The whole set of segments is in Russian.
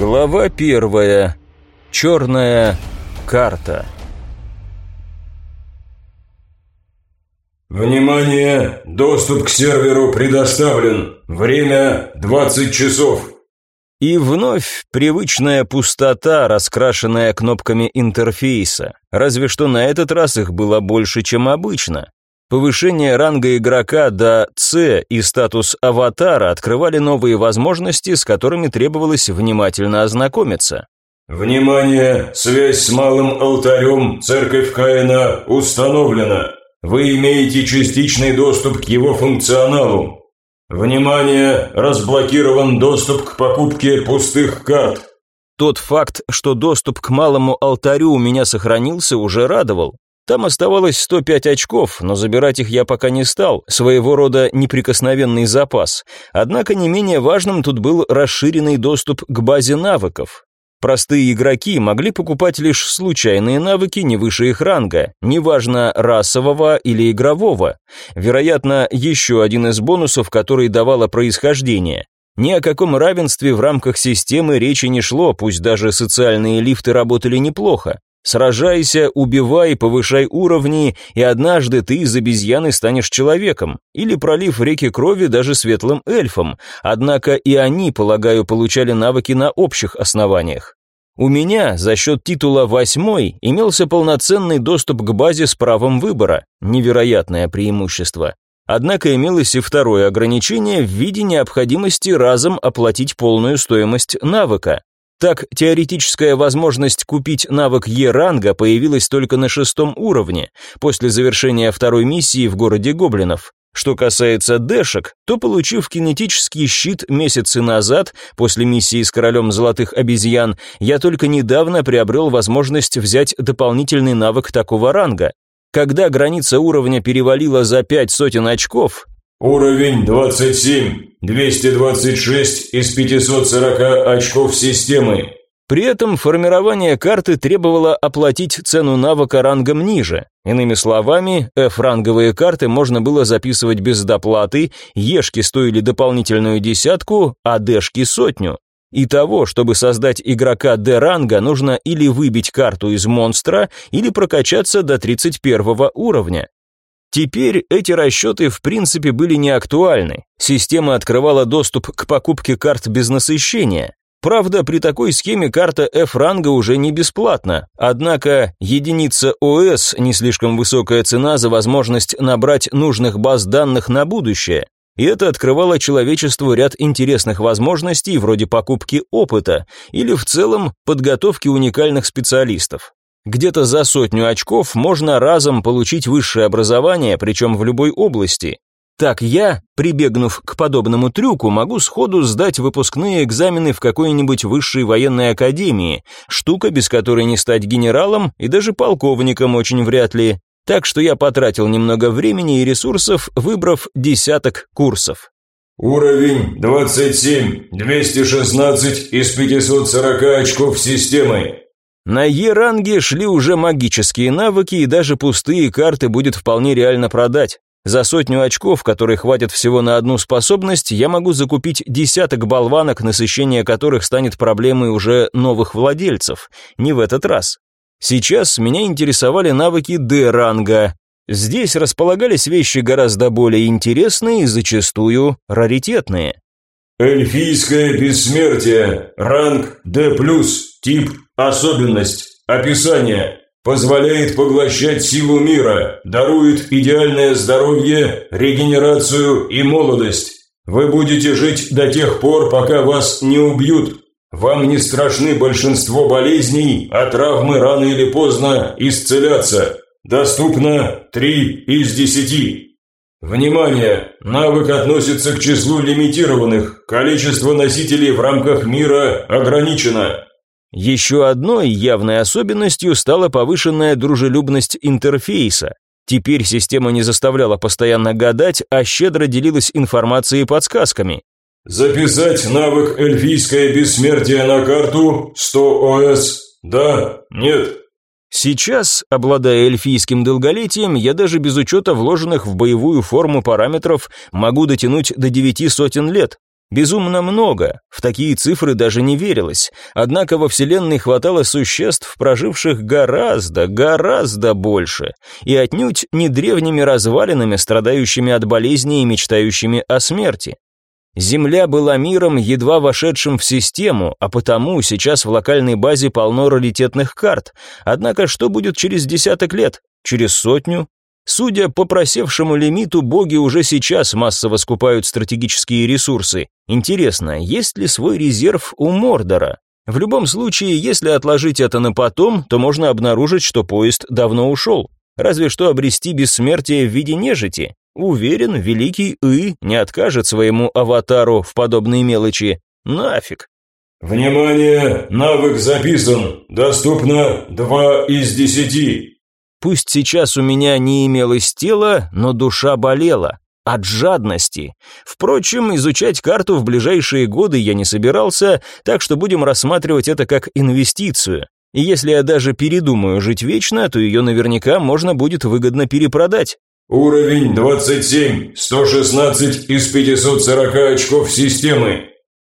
Глава первая. Черная карта. Внимание! Доступ к серверу предоставлен. Время 20 часов. И вновь привычная пустота, раскрашенная кнопками интерфейса. Разве что на этот раз их было больше, чем обычно. Повышение ранга игрока до С и статус аватара открывали новые возможности, с которыми требовалось внимательно ознакомиться. Внимание! Связь с малым алтарем Церковь Каина установлена. Вы имеете частичный доступ к его функционалу. Внимание! Разблокирован доступ к покупке пустых карт. Тот факт, что доступ к малому алтарю у меня сохранился, уже радовал. Там оставалось 105 очков, но забирать их я пока не стал, своего рода неприкосновенный запас. Однако не менее важным тут был расширенный доступ к базе навыков. Простые игроки могли покупать лишь случайные навыки не выше их ранга, неважно расового или игрового. Вероятно, еще один из бонусов, который давало происхождение. Ни о каком равенстве в рамках системы речи не шло, пусть даже социальные лифты работали неплохо. Сражайся, убивай, повышай уровни, и однажды ты из обезьяны станешь человеком, или пролив реки крови даже светлым эльфом, однако и они, полагаю, получали навыки на общих основаниях. У меня за счет титула «восьмой» имелся полноценный доступ к базе с правом выбора, невероятное преимущество. Однако имелось и второе ограничение в виде необходимости разом оплатить полную стоимость навыка. Так, теоретическая возможность купить навык Е-ранга появилась только на шестом уровне, после завершения второй миссии в городе Гоблинов. Что касается дэшек, то получив кинетический щит месяцы назад, после миссии с королем золотых обезьян, я только недавно приобрел возможность взять дополнительный навык такого ранга. Когда граница уровня перевалила за пять сотен очков, Уровень 27, 226 из 540 очков системы. При этом формирование карты требовало оплатить цену навыка рангом ниже. Иными словами, F-ранговые карты можно было записывать без доплаты, Ешки стоили дополнительную десятку, а Дэшки сотню. И того, чтобы создать игрока D-ранга, нужно или выбить карту из монстра, или прокачаться до 31 уровня. Теперь эти расчеты в принципе были не актуальны. Система открывала доступ к покупке карт без насыщения. Правда, при такой схеме карта F-ранга уже не бесплатна, однако единица ОС не слишком высокая цена за возможность набрать нужных баз данных на будущее. И это открывало человечеству ряд интересных возможностей вроде покупки опыта или в целом подготовки уникальных специалистов. Где-то за сотню очков можно разом получить высшее образование, причем в любой области. Так я, прибегнув к подобному трюку, могу сходу сдать выпускные экзамены в какой-нибудь высшей военной академии, штука, без которой не стать генералом и даже полковником очень вряд ли. Так что я потратил немного времени и ресурсов, выбрав десяток курсов. Уровень 27, 216 из 540 очков системы. На Е-ранге шли уже магические навыки, и даже пустые карты будет вполне реально продать. За сотню очков, которые хватит всего на одну способность, я могу закупить десяток болванок, насыщение которых станет проблемой уже новых владельцев. Не в этот раз. Сейчас меня интересовали навыки Д-ранга. Здесь располагались вещи гораздо более интересные и зачастую раритетные. Эльфийское бессмертие. Ранг D+. Тип Особенность. Описание. Позволяет поглощать силу мира, дарует идеальное здоровье, регенерацию и молодость. Вы будете жить до тех пор, пока вас не убьют. Вам не страшны большинство болезней, а травмы рано или поздно исцелятся. Доступно 3 из 10. Внимание! Навык относится к числу лимитированных. Количество носителей в рамках мира ограничено. Еще одной явной особенностью стала повышенная дружелюбность интерфейса. Теперь система не заставляла постоянно гадать, а щедро делилась информацией и подсказками. Записать навык эльфийское бессмертие на карту 100 ОС. Да, нет. Сейчас, обладая эльфийским долголетием, я даже без учета вложенных в боевую форму параметров могу дотянуть до девяти сотен лет. Безумно много, в такие цифры даже не верилось. Однако во Вселенной хватало существ, проживших гораздо, гораздо больше. И отнюдь не древними развалинами, страдающими от болезней и мечтающими о смерти. Земля была миром, едва вошедшим в систему, а потому сейчас в локальной базе полно раритетных карт. Однако что будет через десяток лет? Через сотню? Судя по просевшему лимиту, боги уже сейчас массово скупают стратегические ресурсы. Интересно, есть ли свой резерв у Мордора? В любом случае, если отложить это на потом, то можно обнаружить, что поезд давно ушел. Разве что обрести бессмертие в виде нежити. Уверен, великий И не откажет своему аватару в подобные мелочи. Нафиг. Внимание, навык записан. Доступно 2 из 10. Пусть сейчас у меня не имелось тела, но душа болела. От жадности. Впрочем, изучать карту в ближайшие годы я не собирался, так что будем рассматривать это как инвестицию. И если я даже передумаю жить вечно, то ее наверняка можно будет выгодно перепродать. Уровень 27, 116 из 540 очков системы.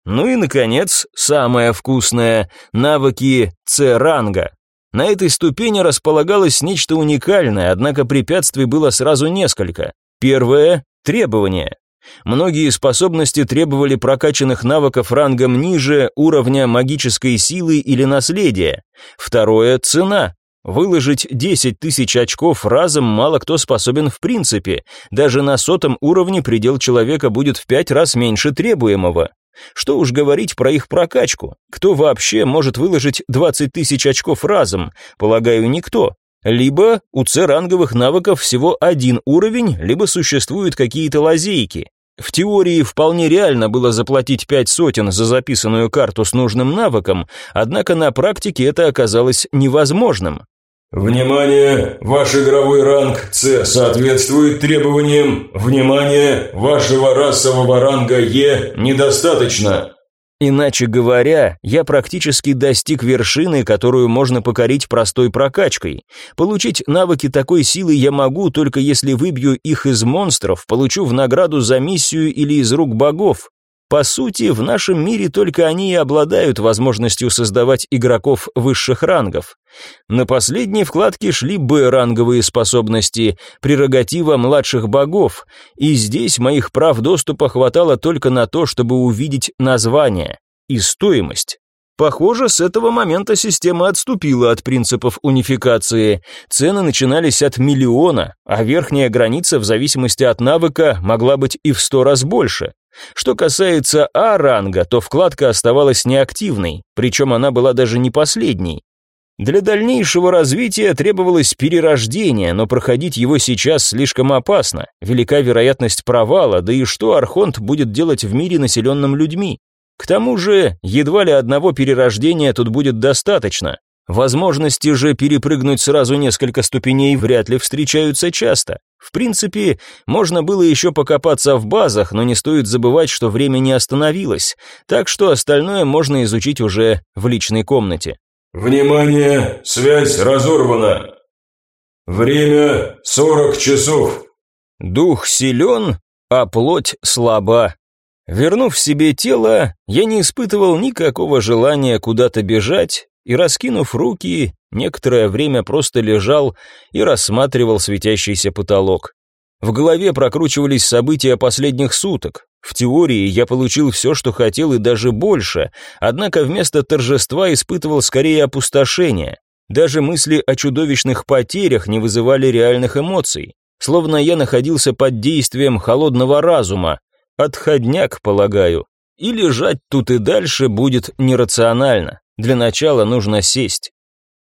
Ну и, наконец, самое вкусное – навыки С-ранга. На этой ступени располагалось нечто уникальное, однако препятствий было сразу несколько. Первое – требования. Многие способности требовали прокачанных навыков рангом ниже уровня магической силы или наследия. Второе – цена. Выложить 10 тысяч очков разом мало кто способен в принципе. Даже на сотом уровне предел человека будет в пять раз меньше требуемого. Что уж говорить про их прокачку. Кто вообще может выложить 20 тысяч очков разом? Полагаю, никто. Либо у С-ранговых навыков всего один уровень, либо существуют какие-то лазейки. В теории вполне реально было заплатить пять сотен за записанную карту с нужным навыком, однако на практике это оказалось невозможным. Внимание! Ваш игровой ранг С соответствует требованиям. Внимание! Вашего расового ранга Е недостаточно. Иначе говоря, я практически достиг вершины, которую можно покорить простой прокачкой. Получить навыки такой силы я могу, только если выбью их из монстров, получу в награду за миссию или из рук богов. По сути, в нашем мире только они и обладают возможностью создавать игроков высших рангов. На последней вкладке шли Б-ранговые способности, прерогатива младших богов, и здесь моих прав доступа хватало только на то, чтобы увидеть название и стоимость. Похоже, с этого момента система отступила от принципов унификации. Цены начинались от миллиона, а верхняя граница в зависимости от навыка могла быть и в сто раз больше. Что касается А-ранга, то вкладка оставалась неактивной, причем она была даже не последней. Для дальнейшего развития требовалось перерождение, но проходить его сейчас слишком опасно. Велика вероятность провала, да и что Архонт будет делать в мире, населенном людьми? К тому же, едва ли одного перерождения тут будет достаточно. Возможности же перепрыгнуть сразу несколько ступеней вряд ли встречаются часто. В принципе, можно было еще покопаться в базах, но не стоит забывать, что время не остановилось, так что остальное можно изучить уже в личной комнате. «Внимание! Связь разорвана! Время 40 часов!» Дух силен, а плоть слаба. Вернув себе тело, я не испытывал никакого желания куда-то бежать, и, раскинув руки, некоторое время просто лежал и рассматривал светящийся потолок. В голове прокручивались события последних суток. В теории я получил все, что хотел и даже больше, однако вместо торжества испытывал скорее опустошение. Даже мысли о чудовищных потерях не вызывали реальных эмоций, словно я находился под действием холодного разума. Отходняк, полагаю. И лежать тут и дальше будет нерационально. Для начала нужно сесть.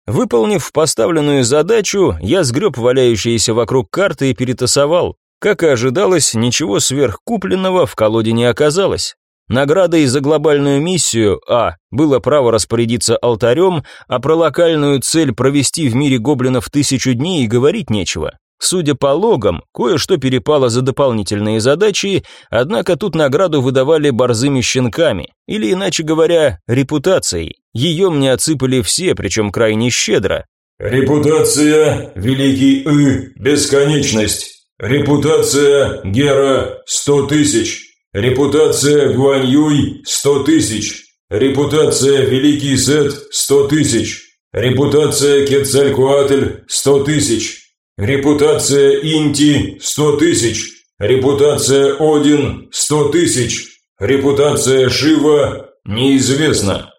Выполнив поставленную задачу, я сгреб валяющиеся вокруг карты и перетасовал. Как и ожидалось, ничего сверхкупленного в колоде не оказалось. Наградой за глобальную миссию А было право распорядиться алтарем, а про локальную цель провести в мире гоблинов тысячу дней и говорить нечего. Судя по логам, кое-что перепало за дополнительные задачи, однако тут награду выдавали борзыми щенками, или, иначе говоря, репутацией. Ее мне отсыпали все, причем крайне щедро. Репутация Великий И, бесконечность. Репутация Гера, сто тысяч. Репутация Гуаньюй – 100 тысяч. Репутация Великий Сет – 100 тысяч. Репутация Кецалькуатль – 100 тысяч. Репутация Инти – 100 тысяч. Репутация Один – 100 тысяч. Репутация Шива – неизвестна.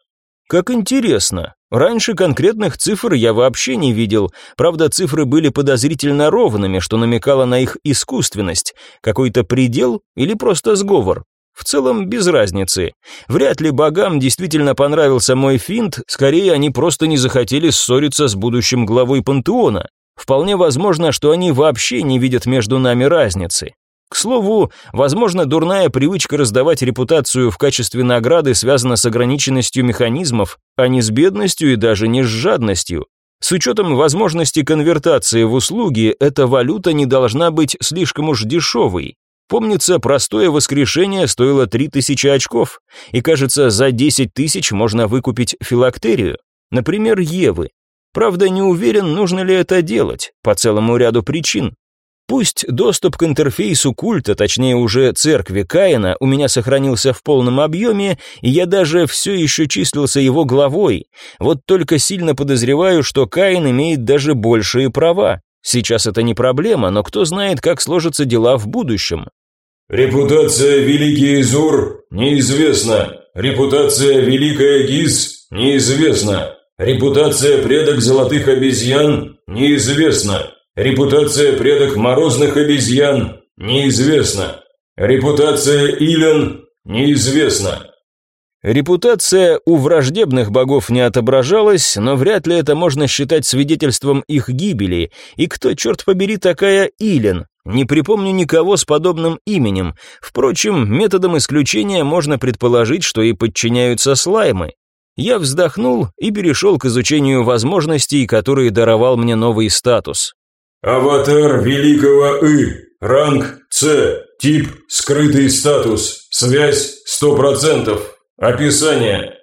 Как интересно. Раньше конкретных цифр я вообще не видел. Правда, цифры были подозрительно ровными, что намекало на их искусственность. Какой-то предел или просто сговор. В целом, без разницы. Вряд ли богам действительно понравился мой финт, скорее они просто не захотели ссориться с будущим главой пантеона. Вполне возможно, что они вообще не видят между нами разницы. К слову, возможно, дурная привычка раздавать репутацию в качестве награды связана с ограниченностью механизмов, а не с бедностью и даже не с жадностью. С учетом возможности конвертации в услуги, эта валюта не должна быть слишком уж дешевой. Помнится, простое воскрешение стоило 3000 очков, и кажется, за 10 тысяч можно выкупить филактерию, например, Евы. Правда, не уверен, нужно ли это делать, по целому ряду причин. Пусть доступ к интерфейсу культа, точнее уже церкви Каина, у меня сохранился в полном объеме, и я даже все еще числился его главой. Вот только сильно подозреваю, что Каин имеет даже большие права. Сейчас это не проблема, но кто знает, как сложатся дела в будущем. Репутация Великий Изур неизвестна. Репутация Великая Гиз неизвестна. Репутация предок золотых обезьян неизвестна. Репутация предок морозных обезьян неизвестна. Репутация Илен неизвестна. Репутация у враждебных богов не отображалась, но вряд ли это можно считать свидетельством их гибели. И кто, черт побери, такая Илен? Не припомню никого с подобным именем. Впрочем, методом исключения можно предположить, что и подчиняются слаймы. Я вздохнул и перешел к изучению возможностей, которые даровал мне новый статус. Аватар Великого И. Ранг С. Тип Скрытый статус. Связь 100%. Описание.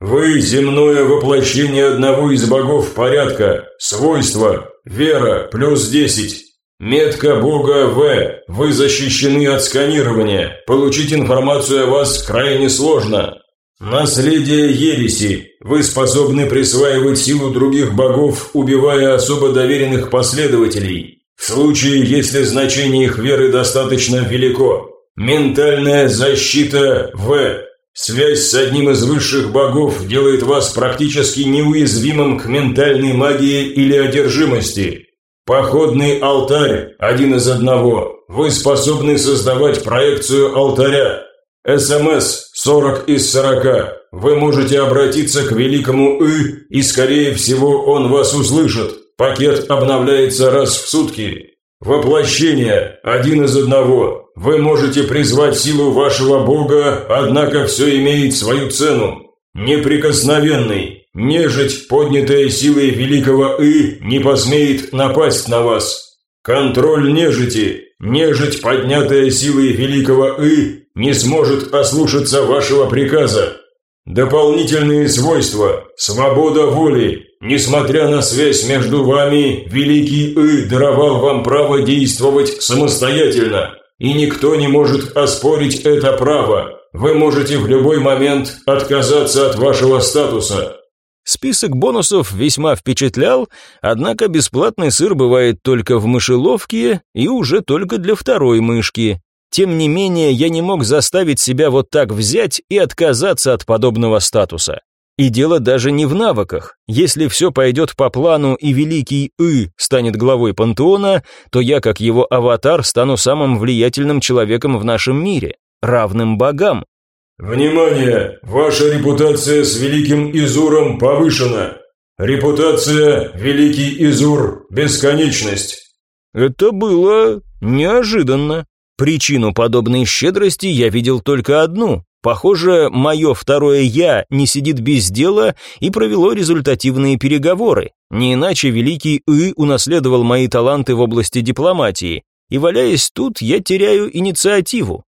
Вы земное воплощение одного из богов порядка. Свойства. Вера плюс 10. Метка бога В. Вы защищены от сканирования. Получить информацию о вас крайне сложно. Наследие ереси. Вы способны присваивать силу других богов, убивая особо доверенных последователей. В случае, если значение их веры достаточно велико. Ментальная защита В. Связь с одним из высших богов делает вас практически неуязвимым к ментальной магии или одержимости. Походный алтарь, один из одного. Вы способны создавать проекцию алтаря. СМС 40 из 40. Вы можете обратиться к великому И, и скорее всего он вас услышит. Пакет обновляется раз в сутки. Воплощение один из одного. Вы можете призвать силу вашего бога, однако все имеет свою цену. Неприкосновенный. Нежить, поднятая силой великого И, не посмеет напасть на вас. Контроль нежити. Нежить, поднятая силой великого И, не сможет ослушаться вашего приказа. Дополнительные свойства. Свобода воли. Несмотря на связь между вами, Великий И даровал вам право действовать самостоятельно. И никто не может оспорить это право. Вы можете в любой момент отказаться от вашего статуса. Список бонусов весьма впечатлял, однако бесплатный сыр бывает только в мышеловке и уже только для второй мышки. Тем не менее, я не мог заставить себя вот так взять и отказаться от подобного статуса. И дело даже не в навыках. Если все пойдет по плану и великий И станет главой пантеона, то я, как его аватар, стану самым влиятельным человеком в нашем мире, равным богам. Внимание! Ваша репутация с великим Изуром повышена. Репутация Великий Изур Бесконечность. Это было неожиданно. Причину подобной щедрости я видел только одну. Похоже, мое второе «я» не сидит без дела и провело результативные переговоры. Не иначе великий И унаследовал мои таланты в области дипломатии. И валяясь тут, я теряю инициативу.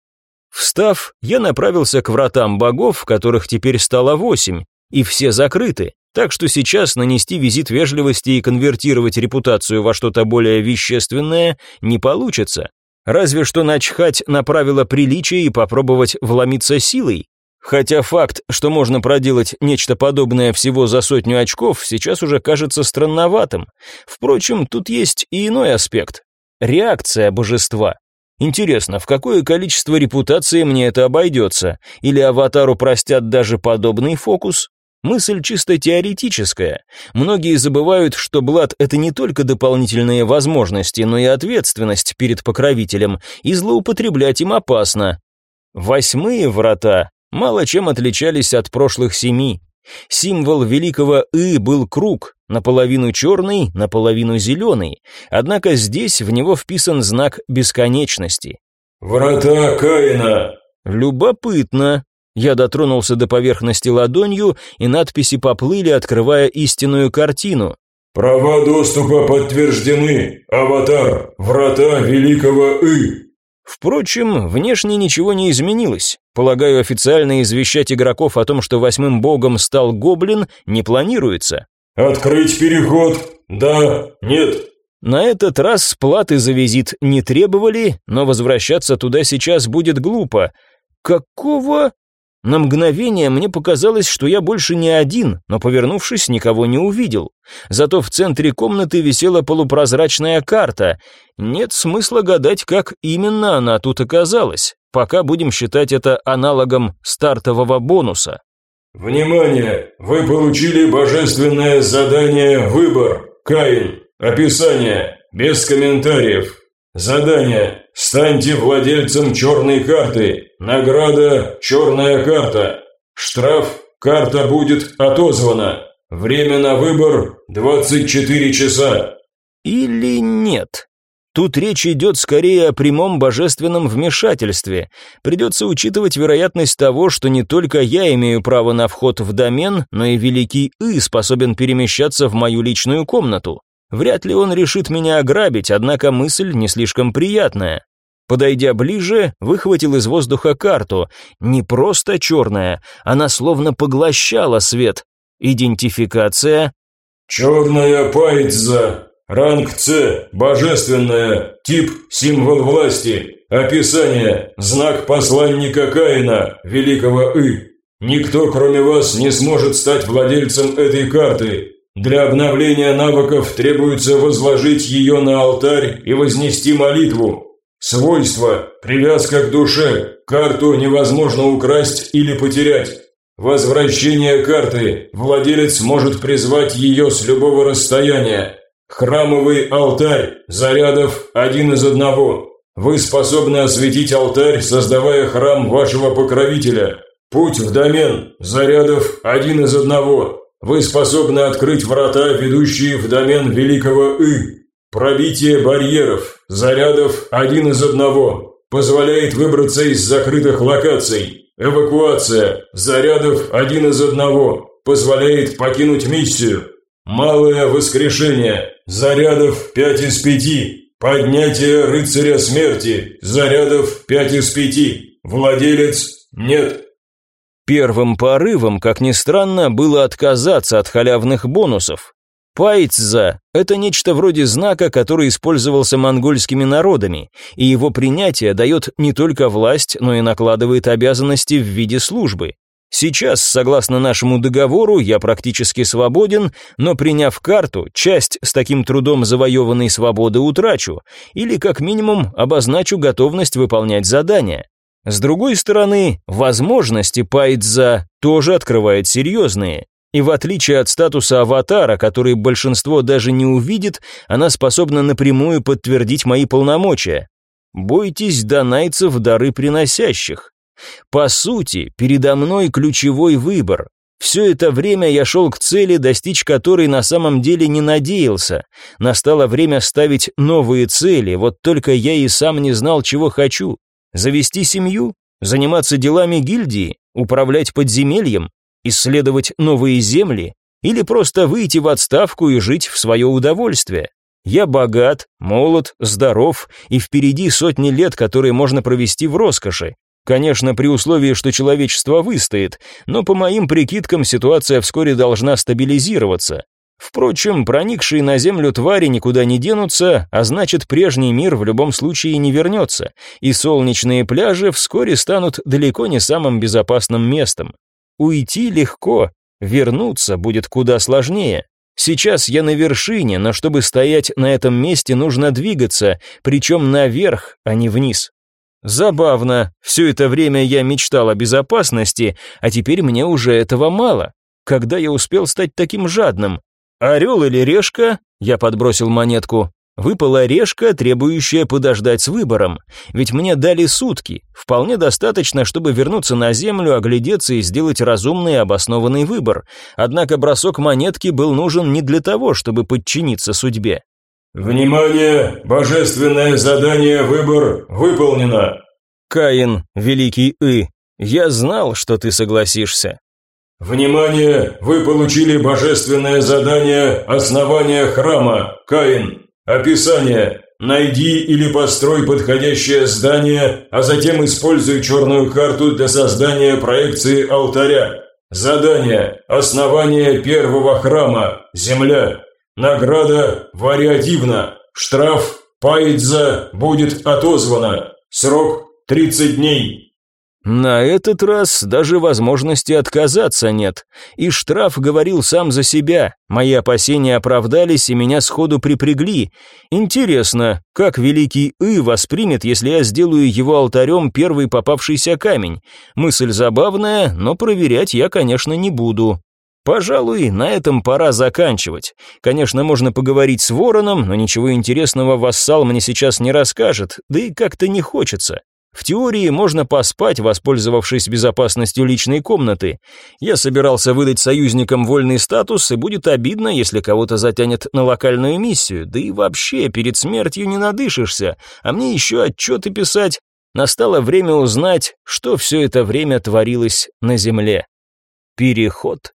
Встав, я направился к вратам богов, которых теперь стало восемь, и все закрыты, так что сейчас нанести визит вежливости и конвертировать репутацию во что-то более вещественное не получится. Разве что начхать на правила приличия и попробовать вломиться силой. Хотя факт, что можно проделать нечто подобное всего за сотню очков, сейчас уже кажется странноватым. Впрочем, тут есть и иной аспект. Реакция божества. Интересно, в какое количество репутации мне это обойдется? Или аватару простят даже подобный фокус? Мысль чисто теоретическая. Многие забывают, что блат — это не только дополнительные возможности, но и ответственность перед покровителем, и злоупотреблять им опасно. Восьмые врата мало чем отличались от прошлых семи. Символ великого «и» был круг, наполовину черный, наполовину зеленый, однако здесь в него вписан знак бесконечности. «Врата Каина!» Любопытно. Я дотронулся до поверхности ладонью, и надписи поплыли, открывая истинную картину. «Права доступа подтверждены. Аватар. Врата Великого И». Впрочем, внешне ничего не изменилось. Полагаю, официально извещать игроков о том, что восьмым богом стал гоблин, не планируется. «Открыть переход? Да? Нет?» На этот раз платы за визит не требовали, но возвращаться туда сейчас будет глупо. Какого? На мгновение мне показалось, что я больше не один, но, повернувшись, никого не увидел. Зато в центре комнаты висела полупрозрачная карта. Нет смысла гадать, как именно она тут оказалась. Пока будем считать это аналогом стартового бонуса. «Внимание! Вы получили божественное задание «Выбор». Каин. Описание. Без комментариев. Задание. Станьте владельцем черной карты. Награда – черная карта. Штраф – карта будет отозвана. Время на выбор – 24 часа. Или нет? Тут речь идет скорее о прямом божественном вмешательстве. Придется учитывать вероятность того, что не только я имею право на вход в домен, но и Великий И способен перемещаться в мою личную комнату. Вряд ли он решит меня ограбить, однако мысль не слишком приятная. Подойдя ближе, выхватил из воздуха карту. Не просто черная, она словно поглощала свет. Идентификация. «Черная пайдза. Ранг С. Божественная. Тип – символ власти. Описание – знак посланника Каина, великого И. Никто, кроме вас, не сможет стать владельцем этой карты. Для обновления навыков требуется возложить ее на алтарь и вознести молитву. Свойства – привязка к душе, карту невозможно украсть или потерять. Возвращение карты – владелец может призвать ее с любого расстояния. Храмовый алтарь, зарядов один из одного. Вы способны осветить алтарь, создавая храм вашего покровителя. Путь в домен, зарядов один из одного. Вы способны открыть врата, ведущие в домен Великого И. Пробитие барьеров, зарядов один из одного. Позволяет выбраться из закрытых локаций. Эвакуация, зарядов один из одного. Позволяет покинуть миссию. Малое воскрешение, зарядов пять из пяти. Поднятие рыцаря смерти, зарядов пять из пяти. Владелец нет. Первым порывом, как ни странно, было отказаться от халявных бонусов. Пайцза – это нечто вроде знака, который использовался монгольскими народами, и его принятие дает не только власть, но и накладывает обязанности в виде службы. Сейчас, согласно нашему договору, я практически свободен, но приняв карту, часть с таким трудом завоеванной свободы утрачу, или как минимум обозначу готовность выполнять задания. С другой стороны, возможности Пайдза тоже открывает серьезные. И в отличие от статуса аватара, который большинство даже не увидит, она способна напрямую подтвердить мои полномочия. Бойтесь донайцев дары приносящих. По сути, передо мной ключевой выбор. Все это время я шел к цели, достичь которой на самом деле не надеялся. Настало время ставить новые цели, вот только я и сам не знал, чего хочу. Завести семью? Заниматься делами гильдии? Управлять подземельем? Исследовать новые земли? Или просто выйти в отставку и жить в свое удовольствие? Я богат, молод, здоров, и впереди сотни лет, которые можно провести в роскоши. Конечно, при условии, что человечество выстоит, но по моим прикидкам ситуация вскоре должна стабилизироваться. Впрочем, проникшие на землю твари никуда не денутся, а значит, прежний мир в любом случае не вернется, и солнечные пляжи вскоре станут далеко не самым безопасным местом. Уйти легко, вернуться будет куда сложнее. Сейчас я на вершине, но чтобы стоять на этом месте, нужно двигаться, причем наверх, а не вниз. Забавно, все это время я мечтал о безопасности, а теперь мне уже этого мало. Когда я успел стать таким жадным? «Орел или решка?» Я подбросил монетку. Выпала решка, требующая подождать с выбором. Ведь мне дали сутки. Вполне достаточно, чтобы вернуться на землю, оглядеться и сделать разумный и обоснованный выбор. Однако бросок монетки был нужен не для того, чтобы подчиниться судьбе. «Внимание! Божественное задание «Выбор» выполнено!» Каин, великий И, я знал, что ты согласишься. «Внимание! Вы получили божественное задание «Основание храма», Каин. Описание. Найди или построй подходящее здание, а затем используй черную карту для создания проекции алтаря. Задание. Основание первого храма. Земля. Награда вариативна. Штраф Пайдза будет отозвана. Срок 30 дней. На этот раз даже возможности отказаться нет. И штраф говорил сам за себя. Мои опасения оправдались и меня сходу припрягли. Интересно, как великий И воспримет, если я сделаю его алтарем первый попавшийся камень? Мысль забавная, но проверять я, конечно, не буду. Пожалуй, на этом пора заканчивать. Конечно, можно поговорить с Вороном, но ничего интересного вассал мне сейчас не расскажет, да и как-то не хочется. В теории можно поспать, воспользовавшись безопасностью личной комнаты. Я собирался выдать союзникам вольный статус, и будет обидно, если кого-то затянет на локальную миссию, да и вообще перед смертью не надышишься, а мне еще отчеты писать. Настало время узнать, что все это время творилось на Земле. Переход